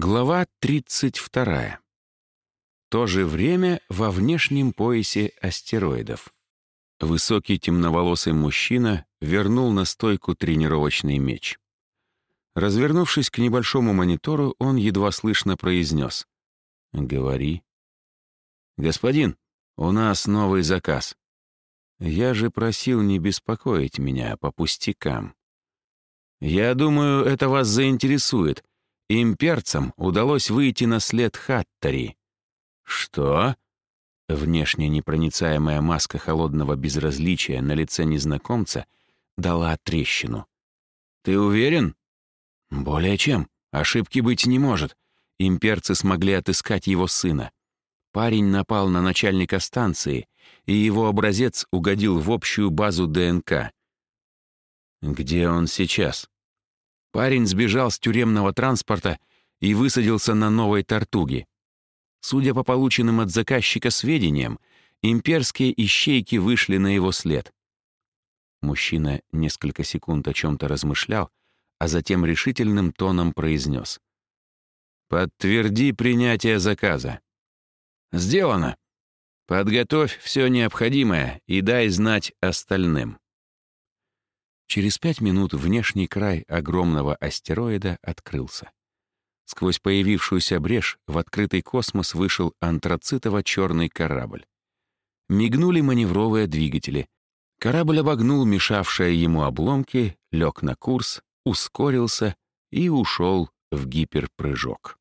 Глава 32. То же время во внешнем поясе астероидов. Высокий темноволосый мужчина вернул на стойку тренировочный меч. Развернувшись к небольшому монитору, он едва слышно произнес. «Говори». «Господин, у нас новый заказ. Я же просил не беспокоить меня по пустякам. Я думаю, это вас заинтересует. Имперцам удалось выйти на след Хаттари. Что? Внешне непроницаемая маска холодного безразличия на лице незнакомца дала трещину. «Ты уверен?» «Более чем. Ошибки быть не может. Имперцы смогли отыскать его сына. Парень напал на начальника станции, и его образец угодил в общую базу ДНК. Где он сейчас? Парень сбежал с тюремного транспорта и высадился на новой Тартуге. Судя по полученным от заказчика сведениям, имперские ищейки вышли на его след. Мужчина несколько секунд о чем-то размышлял, а затем решительным тоном произнес. «Подтверди принятие заказа». «Сделано. Подготовь все необходимое и дай знать остальным». Через пять минут внешний край огромного астероида открылся. Сквозь появившуюся брешь в открытый космос вышел антрацитово-черный корабль. Мигнули маневровые двигатели. Корабль обогнул мешавшие ему обломки, лег на курс, ускорился и ушел в гиперпрыжок.